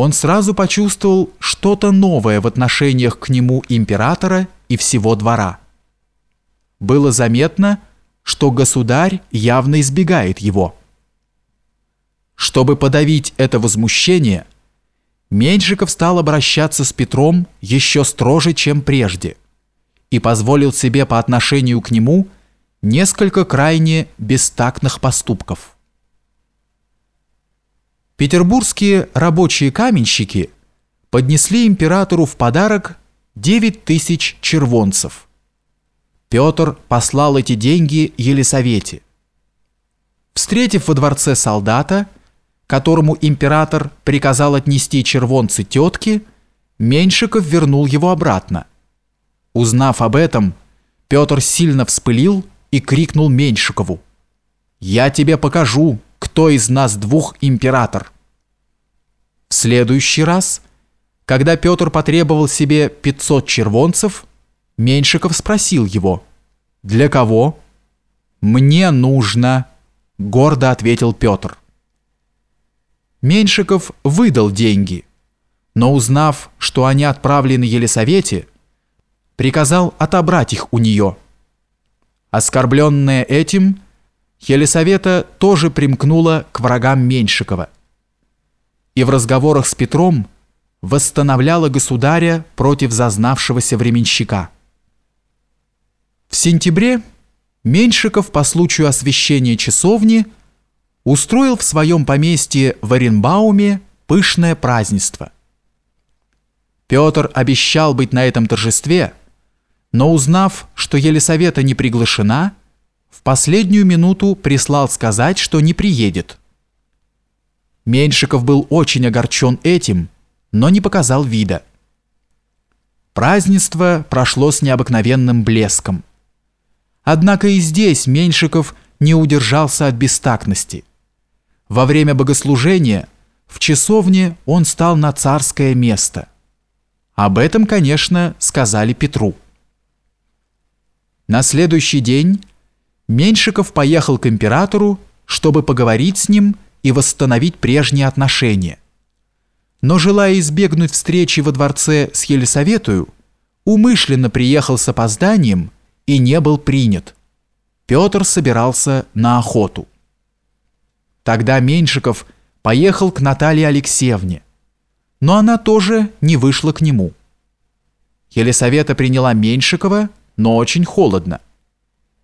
он сразу почувствовал что-то новое в отношениях к нему императора и всего двора. Было заметно, что государь явно избегает его. Чтобы подавить это возмущение, Меньшиков стал обращаться с Петром еще строже, чем прежде, и позволил себе по отношению к нему несколько крайне бестактных поступков. Петербургские рабочие каменщики поднесли императору в подарок 9 тысяч червонцев. Петр послал эти деньги Елисавете. Встретив во дворце солдата, которому император приказал отнести червонцы тетке, Меньшиков вернул его обратно. Узнав об этом, Петр сильно вспылил и крикнул Меньшикову. «Я тебе покажу, кто из нас двух император. В следующий раз, когда Петр потребовал себе 500 червонцев, Меньшиков спросил его, «Для кого?» «Мне нужно», — гордо ответил Петр. Меньшиков выдал деньги, но узнав, что они отправлены Елисавете, приказал отобрать их у нее. Оскорбленная этим, Елисавета тоже примкнула к врагам Меньшикова. И в разговорах с Петром восстановляла государя против зазнавшегося временщика. В сентябре Меньшиков по случаю освящения часовни устроил в своем поместье в Оренбауме пышное празднество. Петр обещал быть на этом торжестве, но узнав, что Елисавета не приглашена, в последнюю минуту прислал сказать, что не приедет. Меньшиков был очень огорчен этим, но не показал вида. Празднество прошло с необыкновенным блеском. Однако и здесь Меньшиков не удержался от бестактности. Во время богослужения в часовне он стал на царское место. Об этом, конечно, сказали Петру. На следующий день Меньшиков поехал к императору, чтобы поговорить с ним и восстановить прежние отношения. Но желая избегнуть встречи во дворце с Елисаветою, умышленно приехал с опозданием и не был принят. Петр собирался на охоту. Тогда Меньшиков поехал к Наталье Алексеевне, но она тоже не вышла к нему. Елисавета приняла Меньшикова, но очень холодно.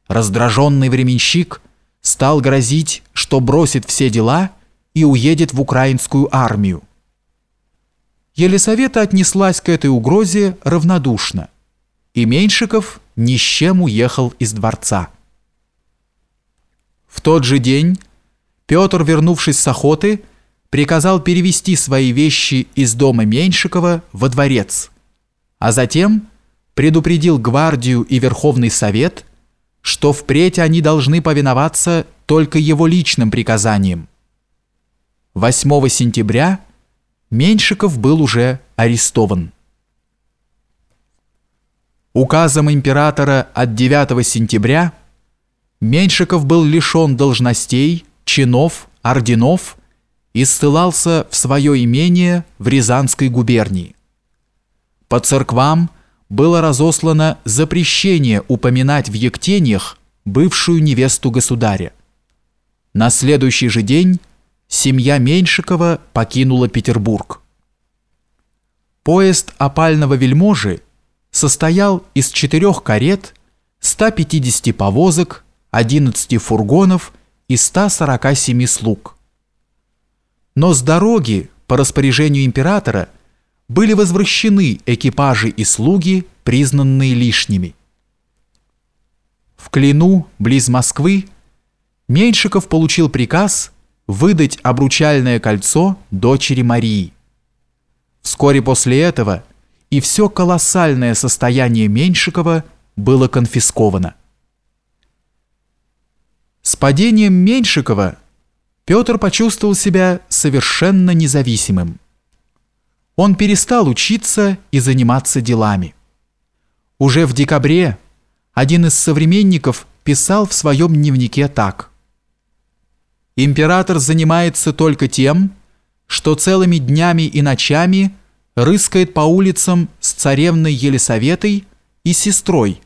Раздраженный временщик стал грозить, что бросит все дела и уедет в украинскую армию. Елисавета отнеслась к этой угрозе равнодушно, и Меньшиков ни с чем уехал из дворца. В тот же день Петр, вернувшись с охоты, приказал перевести свои вещи из дома Меньшикова во дворец, а затем предупредил гвардию и Верховный Совет – что впредь они должны повиноваться только его личным приказаниям. 8 сентября Меньшиков был уже арестован. Указом императора от 9 сентября Меньшиков был лишен должностей, чинов, орденов и ссылался в свое имение в Рязанской губернии. По церквам было разослано запрещение упоминать в Ектениях бывшую невесту государя. На следующий же день семья Меньшикова покинула Петербург. Поезд опального вельможи состоял из четырех карет, 150 повозок, 11 фургонов и 147 слуг. Но с дороги, по распоряжению императора, были возвращены экипажи и слуги, признанные лишними. В Клину, близ Москвы, Меньшиков получил приказ выдать обручальное кольцо дочери Марии. Вскоре после этого и все колоссальное состояние Меньшикова было конфисковано. С падением Меньшикова Петр почувствовал себя совершенно независимым он перестал учиться и заниматься делами. Уже в декабре один из современников писал в своем дневнике так. «Император занимается только тем, что целыми днями и ночами рыскает по улицам с царевной Елисаветой и сестрой,